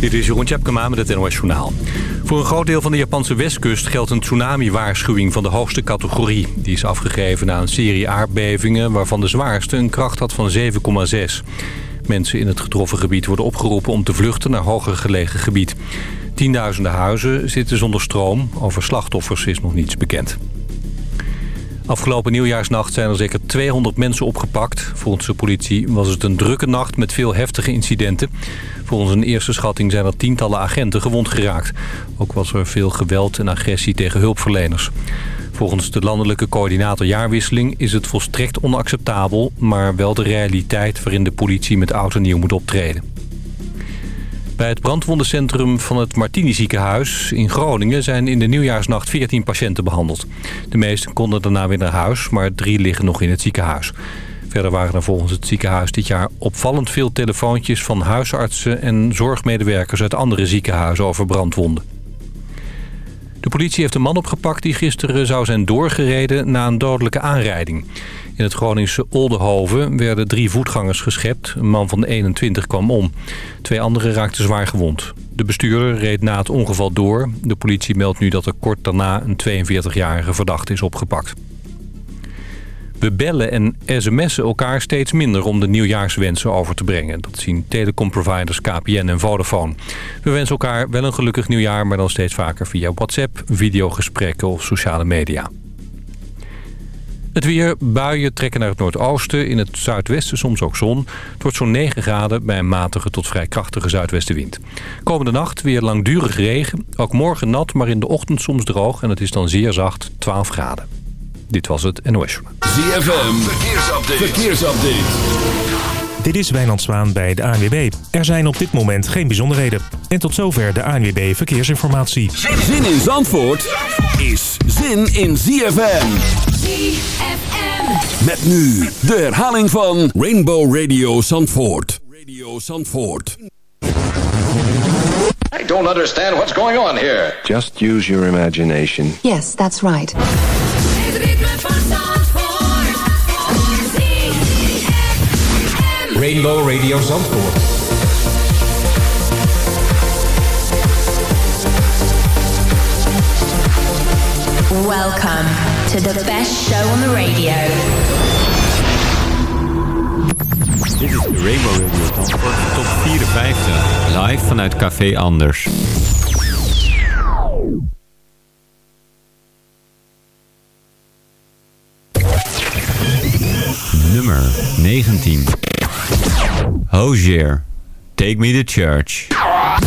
Dit is Jeroen Tjepkema met het NOS Journaal. Voor een groot deel van de Japanse westkust geldt een tsunami-waarschuwing van de hoogste categorie. Die is afgegeven na een serie aardbevingen waarvan de zwaarste een kracht had van 7,6. Mensen in het getroffen gebied worden opgeroepen om te vluchten naar hoger gelegen gebied. Tienduizenden huizen zitten zonder stroom. Over slachtoffers is nog niets bekend. Afgelopen nieuwjaarsnacht zijn er zeker 200 mensen opgepakt. Volgens de politie was het een drukke nacht met veel heftige incidenten. Volgens een eerste schatting zijn er tientallen agenten gewond geraakt. Ook was er veel geweld en agressie tegen hulpverleners. Volgens de landelijke coördinator jaarwisseling is het volstrekt onacceptabel... maar wel de realiteit waarin de politie met oud en nieuw moet optreden. Bij het brandwondencentrum van het Martini ziekenhuis in Groningen... zijn in de nieuwjaarsnacht 14 patiënten behandeld. De meesten konden daarna weer naar huis, maar drie liggen nog in het ziekenhuis. Verder waren er volgens het ziekenhuis dit jaar opvallend veel telefoontjes... van huisartsen en zorgmedewerkers uit andere ziekenhuizen over brandwonden. De politie heeft een man opgepakt die gisteren zou zijn doorgereden na een dodelijke aanrijding. In het Groningse Oldenhoven werden drie voetgangers geschept. Een man van 21 kwam om. Twee anderen raakten zwaar gewond. De bestuurder reed na het ongeval door. De politie meldt nu dat er kort daarna een 42-jarige verdachte is opgepakt. We bellen en sms'en elkaar steeds minder om de nieuwjaarswensen over te brengen. Dat zien telecomproviders KPN en Vodafone. We wensen elkaar wel een gelukkig nieuwjaar, maar dan steeds vaker via WhatsApp, videogesprekken of sociale media. Het weer, buien trekken naar het noordoosten. In het zuidwesten soms ook zon. Het wordt zo'n 9 graden bij een matige tot vrij krachtige zuidwestenwind. Komende nacht weer langdurig regen. Ook morgen nat, maar in de ochtend soms droog. En het is dan zeer zacht, 12 graden. Dit was het NOS Journal. ZFM, verkeersupdate. verkeersupdate. Dit is Wijnand Zwaan bij de ANWB. Er zijn op dit moment geen bijzonderheden. En tot zover de ANWB Verkeersinformatie. Zin in Zandvoort is zin in ZFM. ZFM. Met nu de herhaling van Rainbow Radio Zandvoort. Radio Zandvoort. I don't understand what's going on here. Just use your imagination. Yes, that's right. Rainbow Radio Zandvoort. Welcome to the best show on the radio. Dit is de Rainbow Radio Zandvoort, top 54. Live vanuit Café Anders. Nummer 19. Hozier, Take Me to Church. My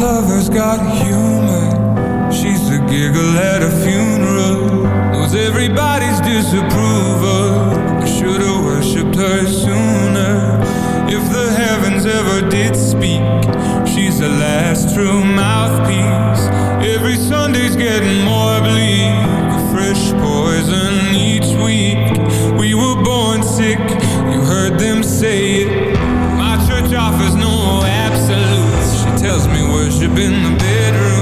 lover's got humor. She's a giggle at a funeral. Knows everybody's disapproval. I should've worshipped her sooner. If the heavens ever did speak, she's the last true mouthpiece. Every Sunday's getting more bleak. A fresh poison week. We were born sick. You heard them say it. My church offers no absolutes. She tells me worship in the bedroom.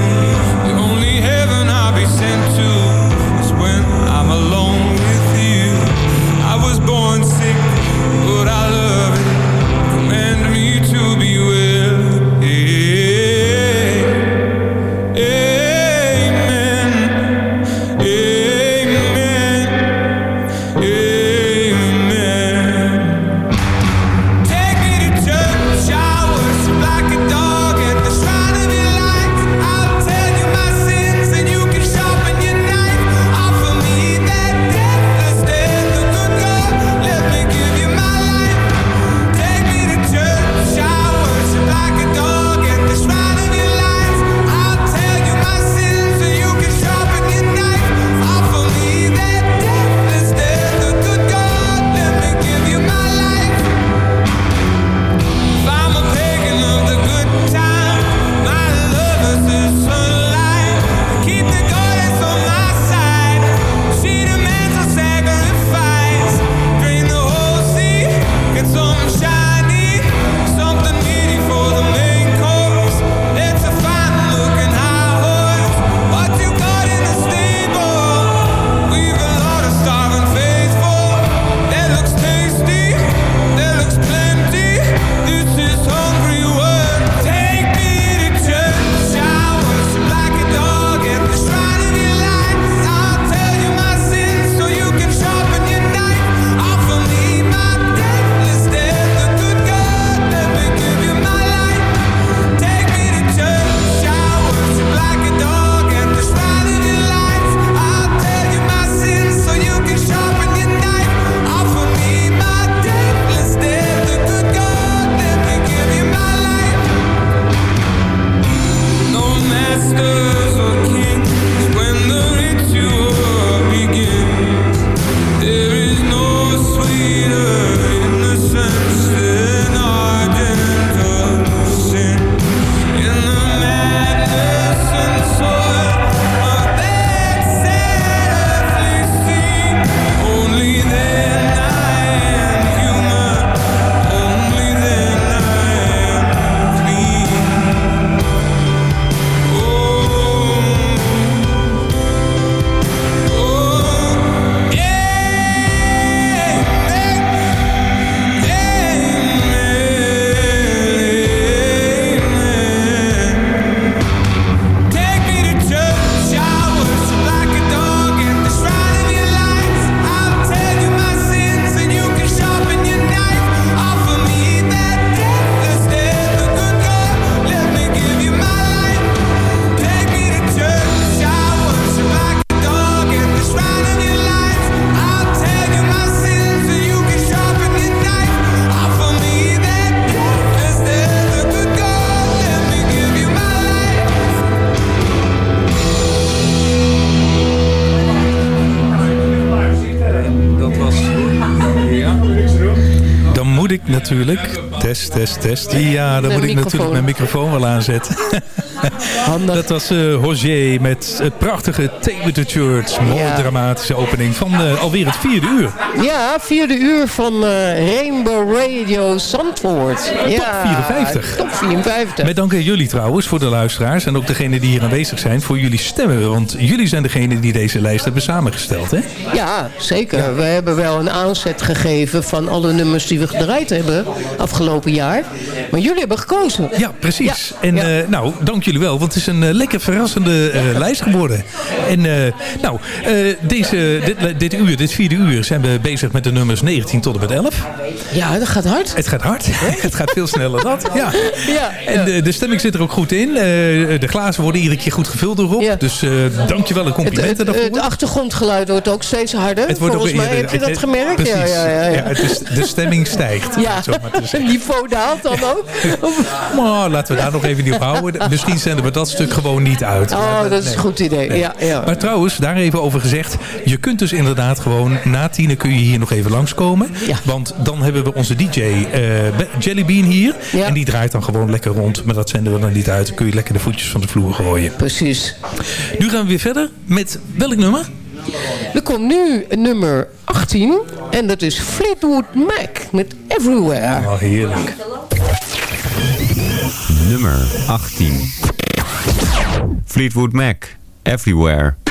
Test, test. Ja, dan moet ik natuurlijk mijn microfoon wel aanzetten. Dat was eh Roger met het prachtige Take Me to Church. Mooie Ja. dramatische opening van eh, alweer het vierde uur. Ja, vierde uur van eh, Rainbow Radio Zandvoort. Ja, 54. Top 54. Met dank aan jullie trouwens voor de luisteraars en ook degenen die hier aanwezig zijn voor jullie stemmen. Want jullie zijn degenen die deze lijst hebben samengesteld, hè? Ja, zeker. We hebben wel een aanzet gegeven van alle nummers die we gedraaid hebben afgelopen jaar. Maar jullie hebben gekozen. Ja, precies. En nou, dank jullie wel, want het is een eh, lekker verrassende eh, lijst geworden. En eh, nou, deze, dit, dit uur, dit vierde uur, zijn we bezig met de nummers 19 tot en met 11. Ja, dat gaat hard. Het gaat hard. het gaat veel sneller dan dat. Ja. Ja, En de, de stemming zit er ook goed in. De glazen worden iedere keer goed gevuld door Rob. Dus eh dankjewel en complimenten het, daarvoor. het achtergrondgeluid wordt ook steeds harder. Het wordt ook Volgens mij eerder- heb je dat gemerkt. Precies. Ja, ja, ja, ja. het is, de stemming stijgt. Ja, het zo maar te zeggen. het niveau daalt dan ook. Maar laten we daar nog even niet op houden. Misschien zenden we dat stuk gewoon niet uit. Oh, dat is een goed idee. Nee. Ja, ja. Maar trouwens, daar even over gezegd. Je kunt dus inderdaad gewoon na tienen kun je hier nog even langskomen. Want dan hebben we onze DJ eh, Be- Jellybean hier. En die draait dan gewoon lekker rond. Maar dat zenden we dan niet uit. Dan kun je lekker de voetjes van de vloer gooien. Precies. Nu gaan we weer verder met welk nummer? Er komt nu nummer 18. En dat is Fleetwood Mac met Everywhere. Oh, heerlijk. Nummer 18. Fleetwood Mac. Everywhere.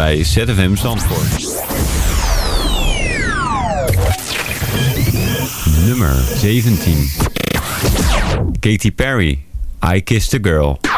bij ZFM Zandvoort. Nummer 17. Katy Perry, I Kissed a Girl.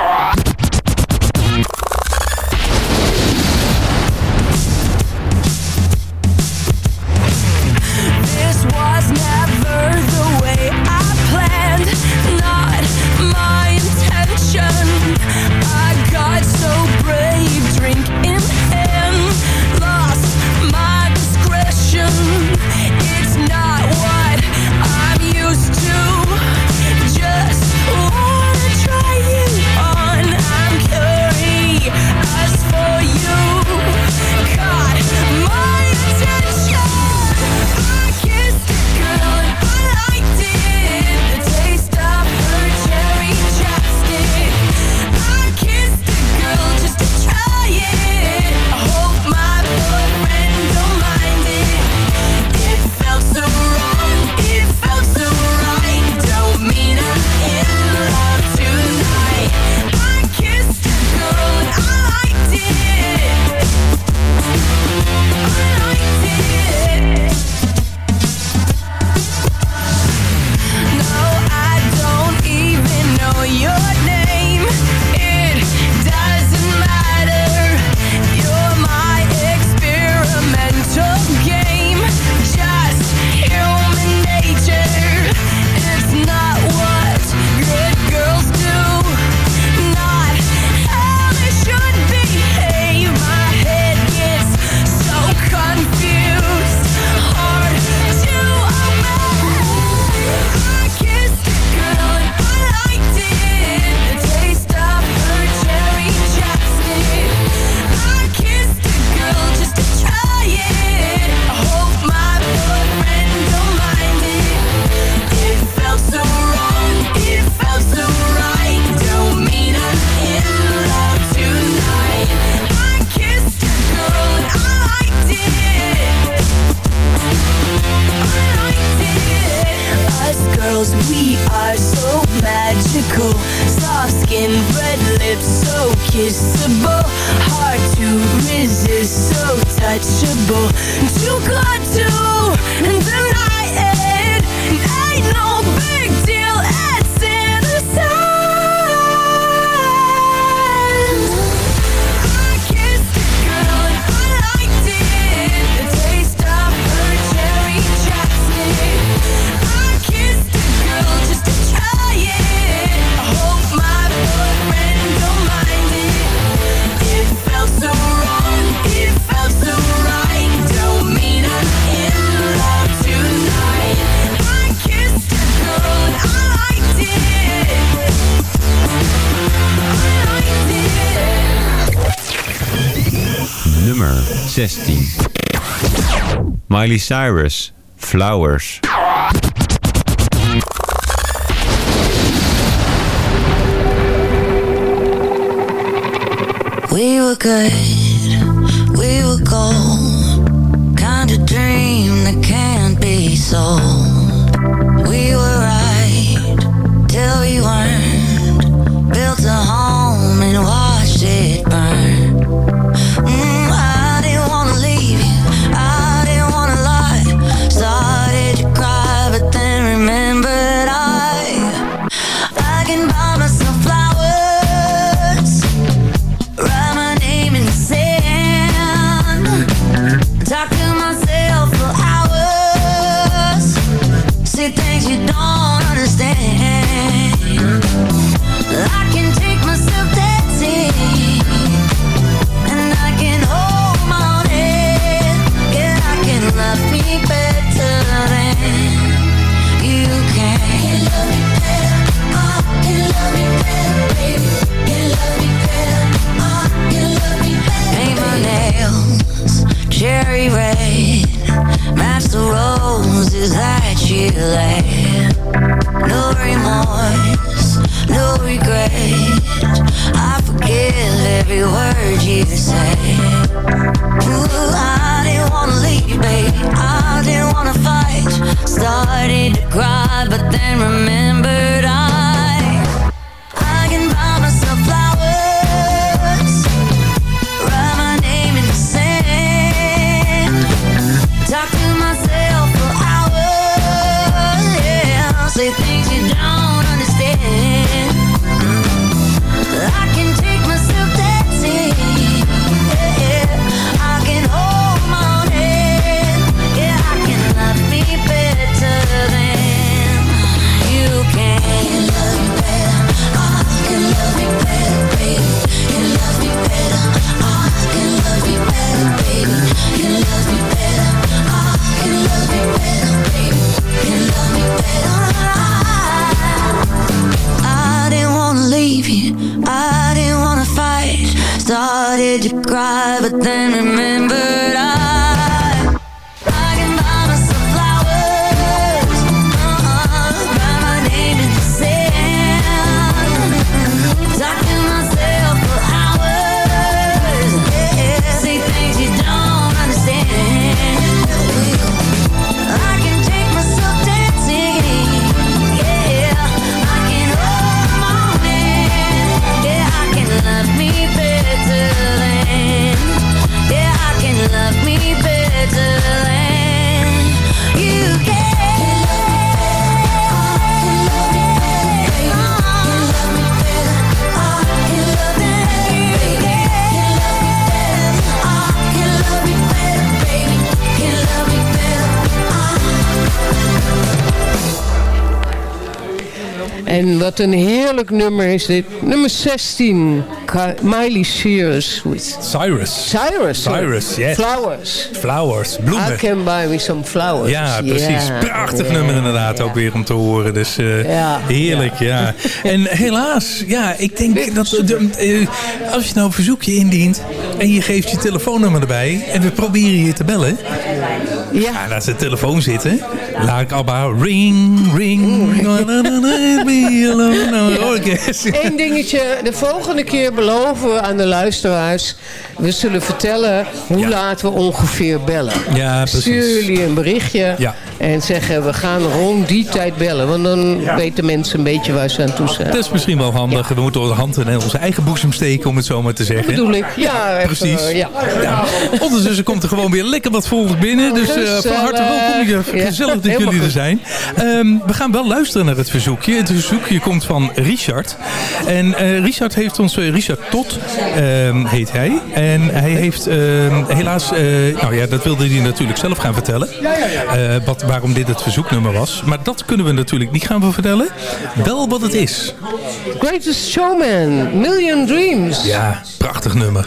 16. Miley Cyrus, Flowers. We were good Master roses that you No remorse, no I forgive every word you say Ooh, I didn't wanna leave, babe. I didn't wanna fight. Started to cry, but then remembered I you cry, but then remembered I. En wat een heerlijk nummer is dit. Nummer 16. Ka- Miley Cyrus. With Cyrus. Cyrus. Cyrus, yes. Flowers. Flowers, bloemen. I can buy me some flowers. Ja, precies. Ja. Prachtig Ja. nummer inderdaad ook weer om te horen. Dus eh, heerlijk, ja. En helaas, ja, ik denk dat de- eh, als je nou een verzoekje indient en je geeft je telefoonnummer erbij en we proberen je te bellen. Ja. laat ze telefoon zitten. Laat ik Abba ring, ring. Nou. Eén dingetje. De volgende keer beloven we aan de luisteraars. We zullen vertellen hoe laat we ongeveer bellen. Ja, precies. Stuur jullie een berichtje. Ja. En zeggen we gaan rond die tijd bellen. Want dan weten mensen een beetje waar ze aan toe zijn. Dat is misschien wel handig. We moeten onze hand in onze eigen boezem steken, om het zo maar te zeggen. Dat bedoel ik. Ja, Precies. ja. Ja. Ondertussen komt er gewoon weer lekker wat volgers binnen. Dus eh, van harte welkom. Ja, Ja, Gezellig dat jullie er zijn. Ehm, we gaan wel luisteren naar het verzoekje. Het verzoekje komt van Richard. En eh, Richard heeft ons... eh, Richard Tot ehm, heet hij. En hij heeft ehm, helaas... eh, nou ja, dat wilde hij natuurlijk zelf gaan vertellen. Eh, wat, waarom dit het verzoeknummer was. Maar dat kunnen we natuurlijk niet gaan vertellen. Wel wat het is. Greatest Showman. Million Dreams. Ja, prachtig nummer.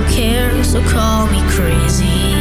Don't care, so call me crazy.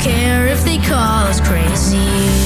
Care, if they call us crazy.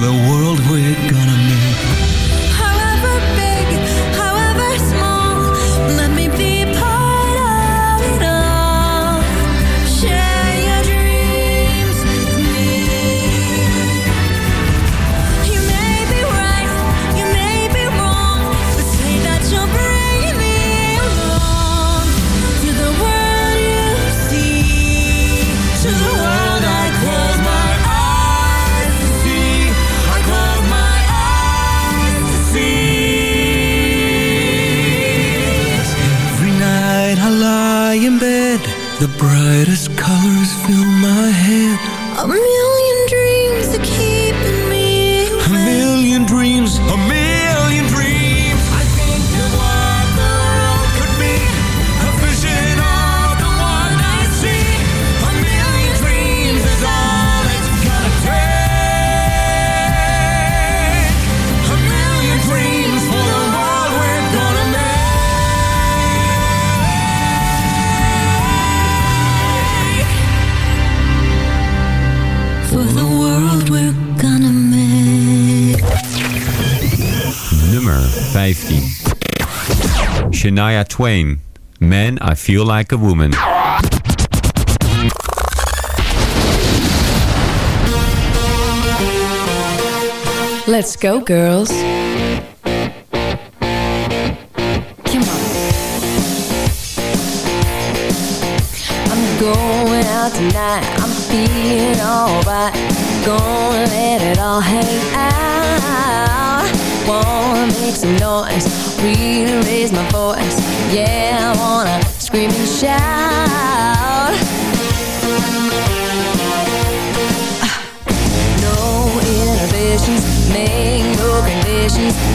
the world we're going 15. Shania Twain, Men, I Feel Like a Woman. Let's go, girls. Come on. I'm going out tonight. I'm feeling alright. Gonna let it all hang noise. Really raise my voice. Yeah, I wanna scream and shout. Ah. No inhibitions Make no conditions.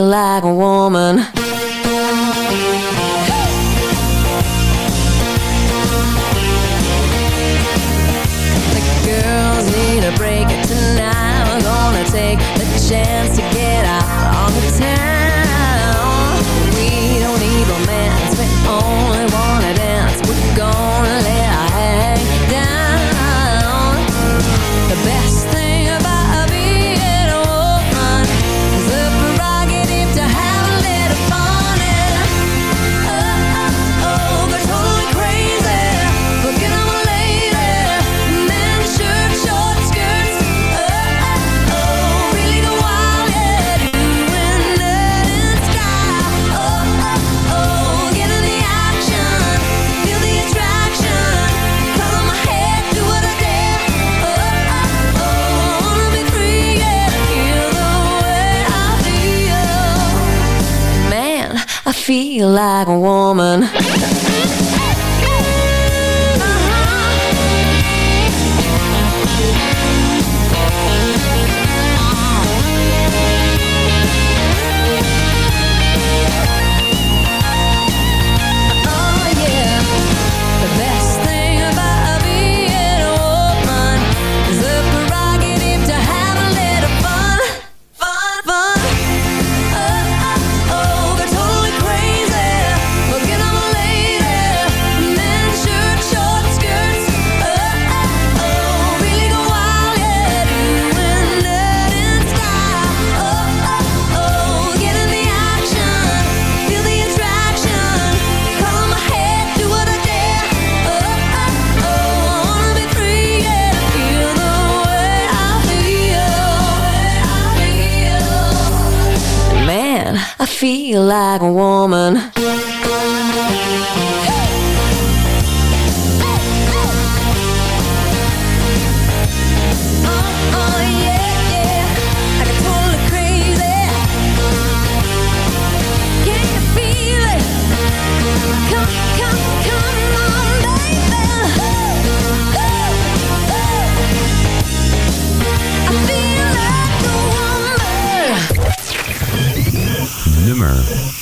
like a woman. like a woman. feel like a woman.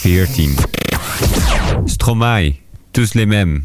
14. Stromae, tous les mêmes.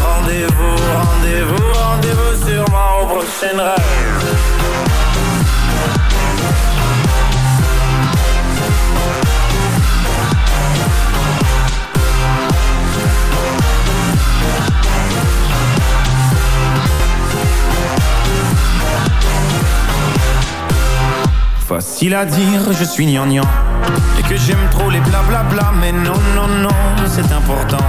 Rendez-vous, rendez-vous, rendez-vous sûrement au prochain rêve. Facile à dire, je suis gnangnan Et que j'aime trop les blablabla Mais non, non, non, c'est important.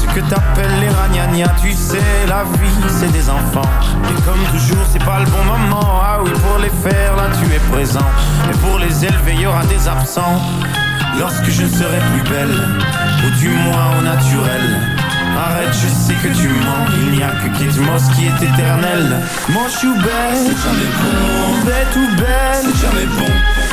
Ce que t'appelles les ragnagnas Tu sais, la vie, c'est des enfants. Et comme toujours, c'est pas le bon moment. Ah oui, pour les faire, là, tu es présent. Et pour les élever, y aura des absents. Lorsque je ne serai plus belle Ou du moins au naturel. Arrête, je sais que tu mens. Il n'y a que Kate Moss qui est éternel. Moche ou belle C'est jamais bon. Bête ou belle C'est jamais bon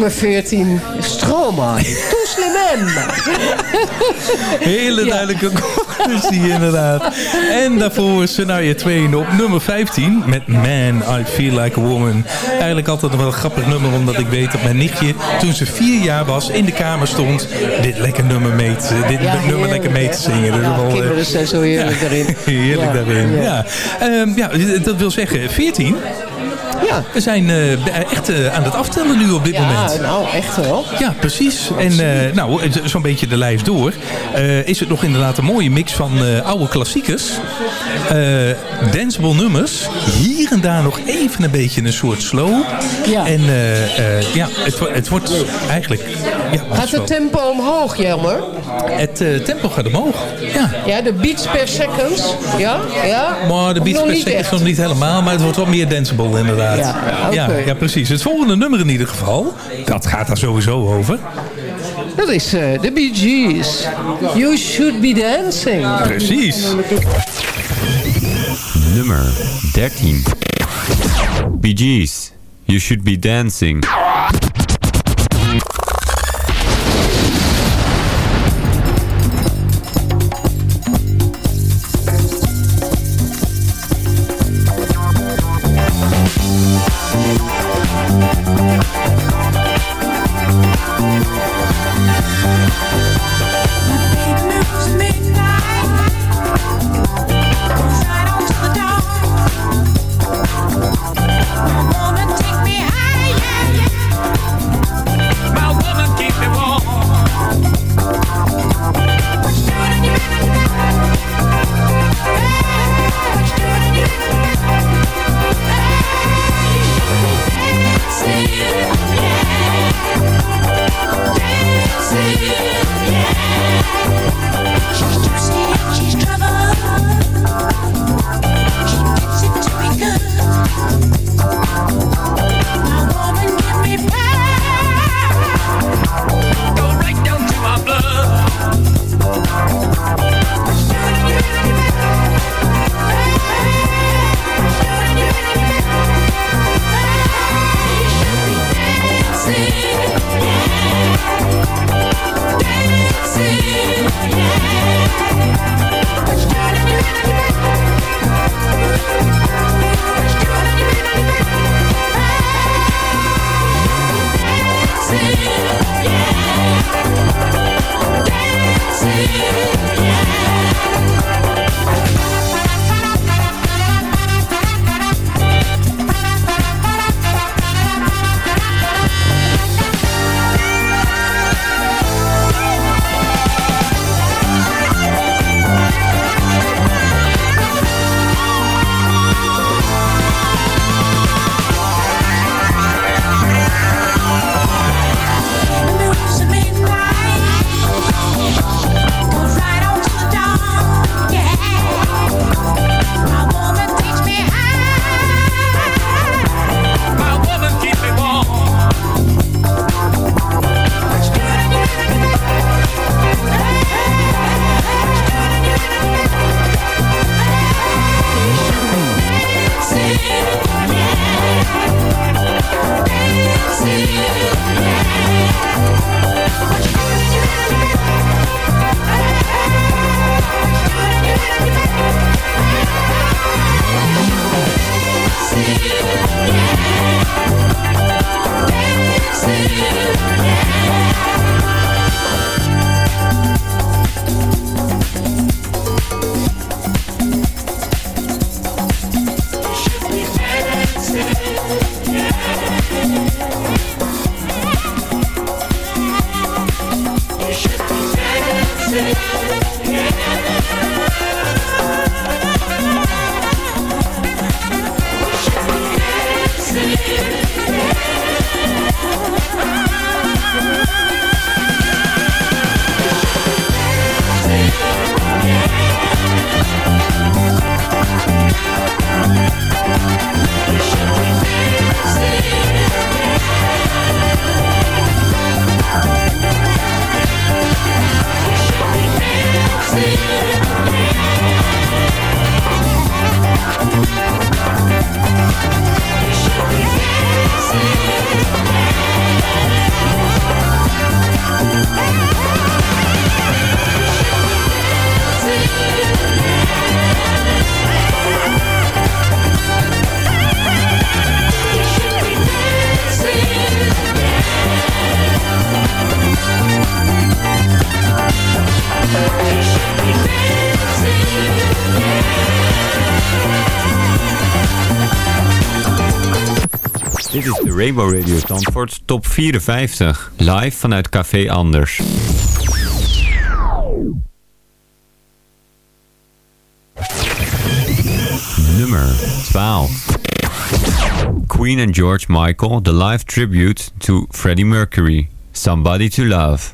Nummer 14, Stromae. Tous les. Hele duidelijke conclusie inderdaad. En daarvoor Scenario 2 op nummer 15 met Man, I Feel Like a Woman. Eigenlijk altijd wel een grappig nummer, omdat ik weet dat mijn nichtje toen ze vier jaar was in de kamer stond dit lekker nummer mee te, dit Ja, nummer heerlijk. lekker mee te zingen. Dus wel, eh, Kinderen zijn zo heerlijk daarin. Heerlijk Ja, daarin, ja. ja. Ehm, ja, dat wil zeggen 14. Ja. We zijn eh, echt eh, aan het aftellen nu op dit Ja, moment. nou echt wel. Ja, precies. En eh, nou, zo'n beetje de lijst door. is het nog inderdaad een mooie mix van oude klassiekers. danceable nummers. Hier en daar nog even een beetje een soort slow. Ja. En ja, het, het wordt eigenlijk... Ja, Gaat wel- het tempo omhoog, Jelmer? het tempo gaat omhoog. Ja. Ja, de beats per second. Ja? Ja? Maar de beats per second is echt? nog niet helemaal, maar het wordt wat meer danceable inderdaad. Ja, ja, ja, precies. Het volgende nummer in ieder geval, dat gaat daar sowieso over. Dat is eh, de Bee Gees. You should be dancing. Precies. Nummer 13. Bee Gees, You Should Be Dancing. Dit is de Rainbow Radio Zandvoort Top 54. Live vanuit Café Anders. Nummer 12. Queen and George Michael, the live tribute to Freddie Mercury. Somebody to Love.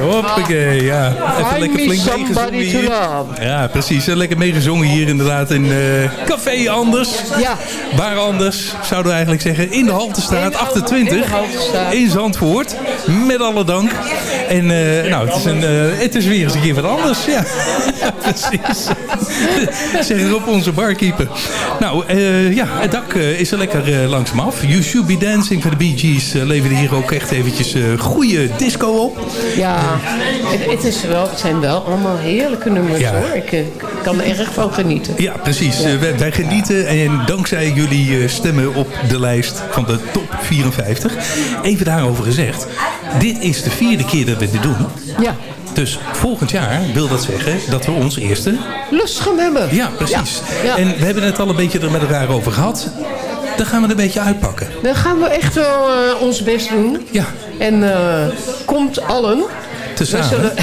Hoppakee, ja. Even Find lekker flink somebody to hier. love. Ja, precies. Lekker meegezongen hier inderdaad in eh Café Anders. Ja. Waar anders, zouden we eigenlijk zeggen. In de Haltestraat In de- 28. in Haltestraat. In Zandvoort. Met alle dank. En eh, nou, het is, een, eh, het is weer eens een keer wat anders. Ja, ja precies. zeg erop onze barkeeper. Nou, ja, het dak is er lekker langzaam af. You Should Be Dancing van de Bee Gees uh, leverde hier ook echt eventjes goede disco op. Ja, het, het, is wel, het zijn wel allemaal heerlijke nummers Ja. hoor. Ik, eh, kan er erg van genieten. Ja, precies. Eh, wij, wij genieten en dankzij jullie eh, stemmen op de lijst van de top 54. Even daarover gezegd. Dit is de vierde keer dat we dit doen. Ja. Dus volgend jaar wil dat zeggen dat we ons eerste... Lustrum hebben. Ja, precies. Ja. En we hebben het al een beetje er met elkaar over gehad. Dan gaan we het een beetje uitpakken. Dan gaan we echt wel eh, ons best doen. Ja. En eh, komt allen. Tezamen. Wij zullen,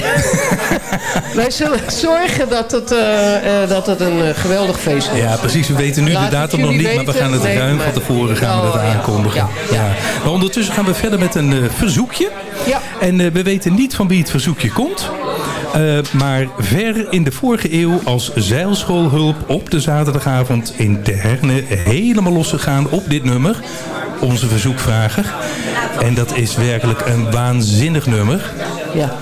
wij zullen zorgen dat het, eh, dat het een geweldig feest wordt. Ja, precies. We weten nu Laat de datum nog niet, maar we gaan het Nee, ruim van tevoren gaan we Oh, dat ja. aankondigen. Ja. Maar ondertussen gaan we verder met een verzoekje. Ja. En we weten niet van wie het verzoekje komt. Eh, maar ver in de vorige eeuw als zeilschoolhulp op de zaterdagavond in de Herne helemaal losgegaan op dit nummer. Onze verzoekvrager. En dat is werkelijk een waanzinnig nummer Ja.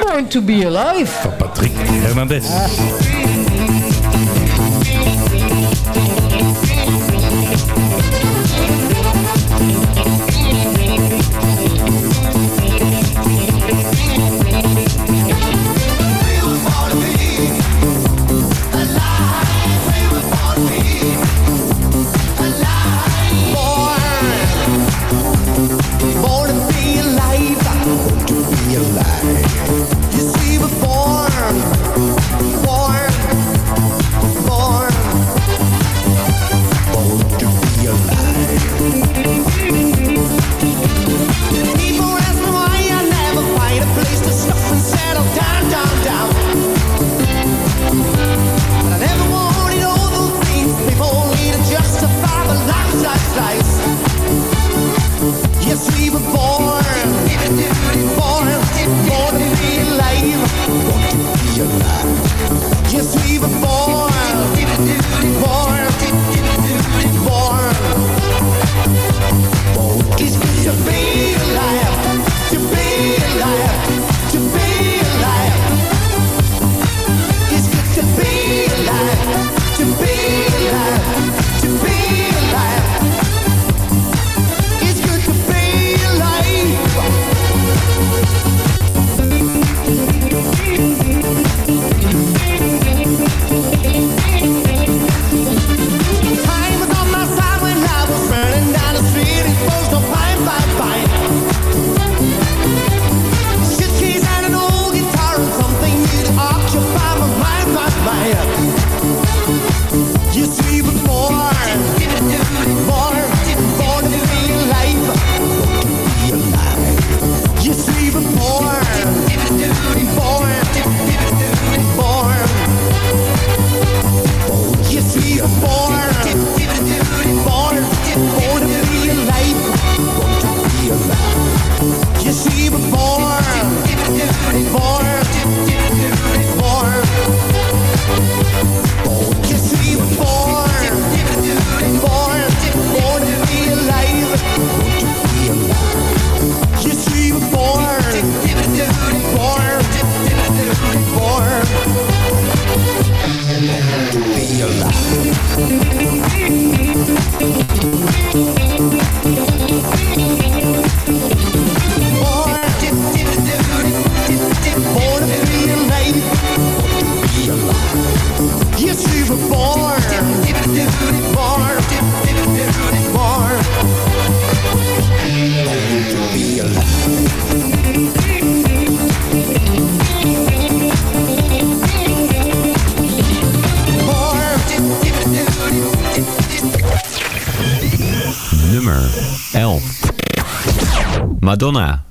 Born to be alive. van Patrick Hernandez. Born Madonna,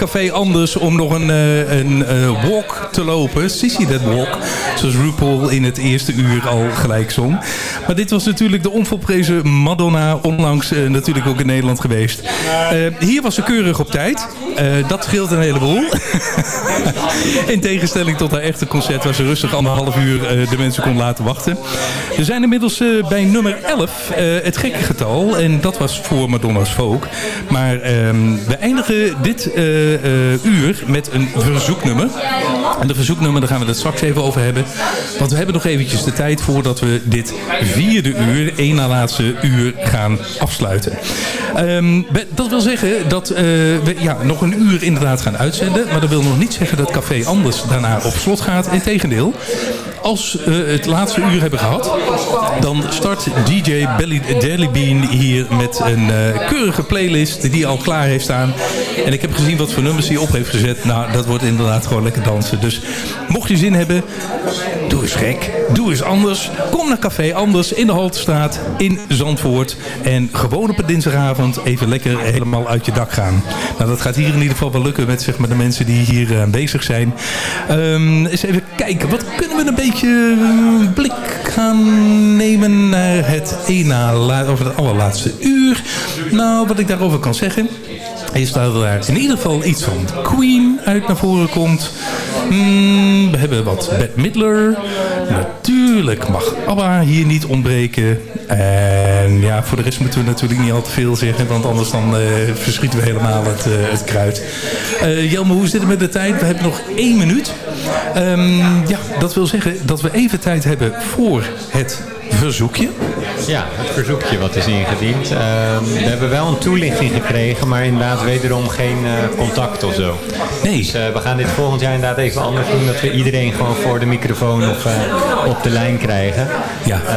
Café Anders om nog een, eh, een eh, walk te lopen. Sissy that walk, zoals RuPaul in het eerste uur al gelijk zong. Maar dit was natuurlijk de onvolprezen Madonna, onlangs eh, natuurlijk ook in Nederland geweest. Hier was ze keurig op tijd. Eh, dat scheelt een heleboel. in tegenstelling tot haar echte concert waar ze rustig anderhalf uur eh, de mensen kon laten wachten. We zijn inmiddels eh, bij nummer 11, eh, het gekke getal. En dat was voor Madonna's Folk. Maar ehm, we eindigen dit uur met een verzoeknummer. En de verzoeknummer, daar gaan we het straks even over hebben. Want we hebben nog eventjes de tijd voordat we dit vierde uur, één na laatste uur, gaan afsluiten. Ehm, dat wil zeggen dat we ja, nog een uur inderdaad gaan uitzenden. Maar dat wil nog niet zeggen dat Café Anders daarna op slot gaat. Integendeel. Als we het laatste uur hebben gehad, dan start DJ Belly, Bean hier met een eh, keurige playlist die al klaar heeft staan. En ik heb gezien wat voor nummers hij op heeft gezet. Nou, dat wordt inderdaad gewoon lekker dansen. Dus mocht je zin hebben, doe eens gek. Doe eens anders. Kom naar Café Anders in de Haltestraat in Zandvoort. En gewoon op een dinsdagavond even lekker helemaal uit je dak gaan. Nou, dat gaat hier in ieder geval wel lukken met zeg maar, de mensen die hier eh, aanwezig zijn. Ehm, eens even kijken, wat kunnen we een beetje eh, blik gaan nemen naar het ena, of het allerlaatste uur? Nou, wat ik daarover kan zeggen is dat er in ieder geval iets van Queen uit naar voren komt. Hmm, we hebben wat Bette Midler. Natuurlijk mag ABBA hier niet ontbreken. En ja, voor de rest moeten we natuurlijk niet al te veel zeggen. Want anders dan eh, verschieten we helemaal het, eh, het kruid. Eh Jelme, hoe zit het met de tijd? We hebben nog één minuut. Ehm, ja, dat wil zeggen dat we even tijd hebben voor het verzoekje. Ja, het verzoekje wat is ingediend. Ehm, we hebben wel een toelichting gekregen, maar inderdaad wederom geen eh, contact of zo. Nee. Dus eh, we gaan dit volgend jaar inderdaad even anders doen. Dat we iedereen gewoon voor de microfoon of eh, op de lijn krijgen. Ja. Eh,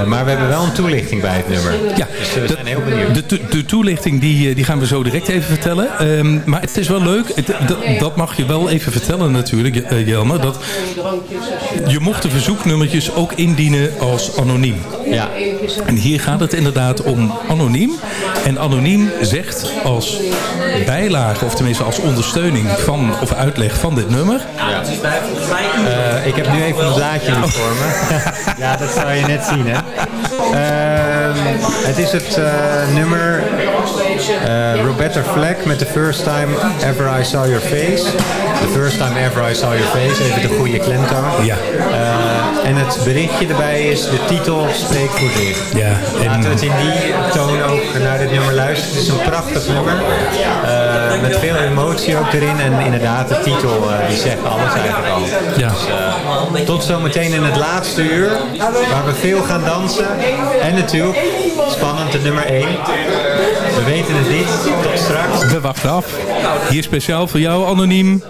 eh, maar we hebben wel een toelichting bij het nummer. Ja, dus we zijn heel benieuwd. De, to- de toelichting die, die gaan we zo direct even vertellen. Ehm, maar het is wel leuk. Het- dat, mag je wel even vertellen natuurlijk, Jelmer. Dat je mocht de verzoeknummertjes ook indienen als anoniem. Ja. En hier gaat het inderdaad om anoniem. En anoniem zegt als bijlage, of tenminste als ondersteuning van of uitleg van dit nummer. Ja. Eh, ik heb nu even een blaadje voor me. ja, dat zou je net zien, hè. Ehm, het is het eh, nummer eh, Roberta Flack met The First Time Ever I Saw Your Face. The First Time Ever I Saw Your Face, even de goede klemtoon. Ja. Eh, en het berichtje erbij is, titel spreekt voor zich. Ja, en- Laten we het in die toon ook naar dit nummer luisteren. Het is een prachtig nummer. eh, met veel emotie ook erin. En inderdaad, de titel eh, die zegt alles eigenlijk al. Ja. Dus, eh, tot zometeen in het laatste uur. Waar we veel gaan dansen. En natuurlijk, spannend, de nummer 1. We weten het niet. Tot straks. We wachten af. Hier speciaal voor jou, anoniem.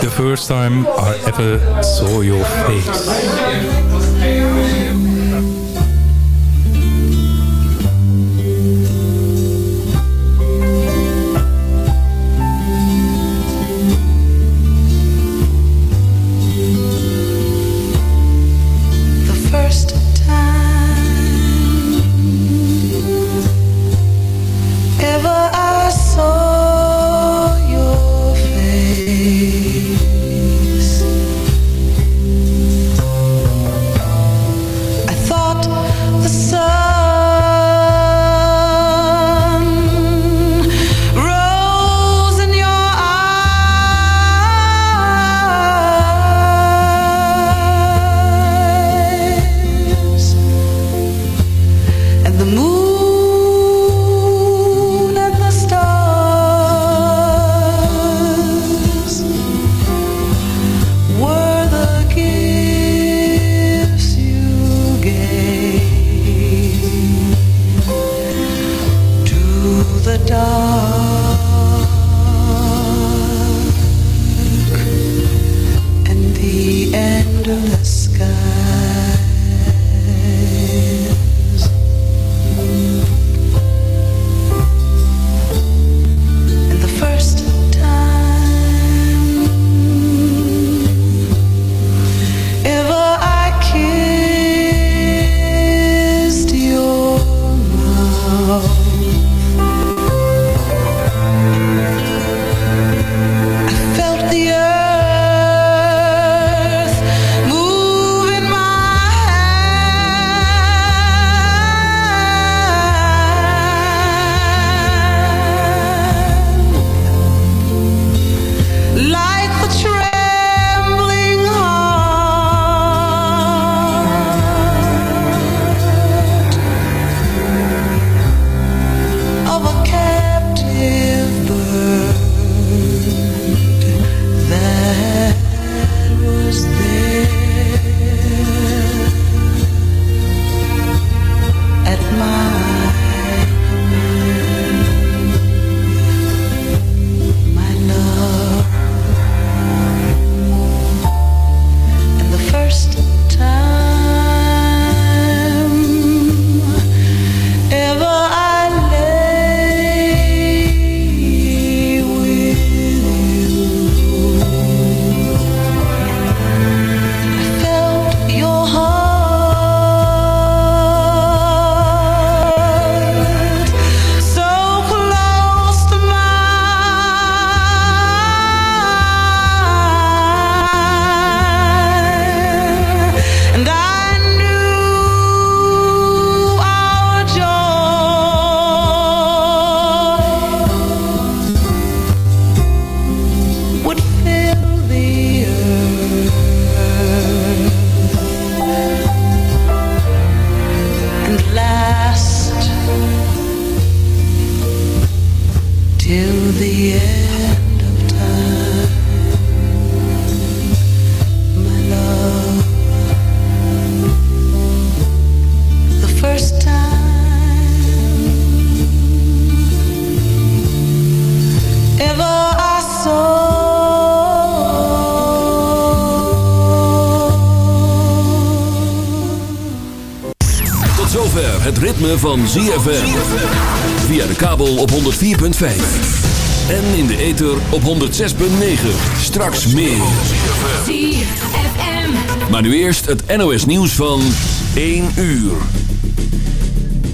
The first time I ever saw your face. Van ZFM. Via de kabel op 104.5. En in de ether op 106.9. Straks meer. ZFM. Maar nu eerst het NOS nieuws van 1 uur.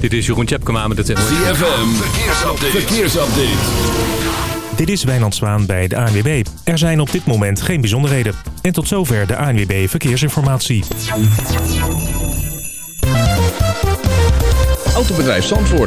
Dit is Jeroen Tjepkema met het NOS. ZFM. Verkeersupdate. Verkeersupdate. Dit is Wijnand Zwaan bij de ANWB. Er zijn op dit moment geen bijzonderheden. En tot zover de ANWB Verkeersinformatie. Autobedrijf Zandvoort.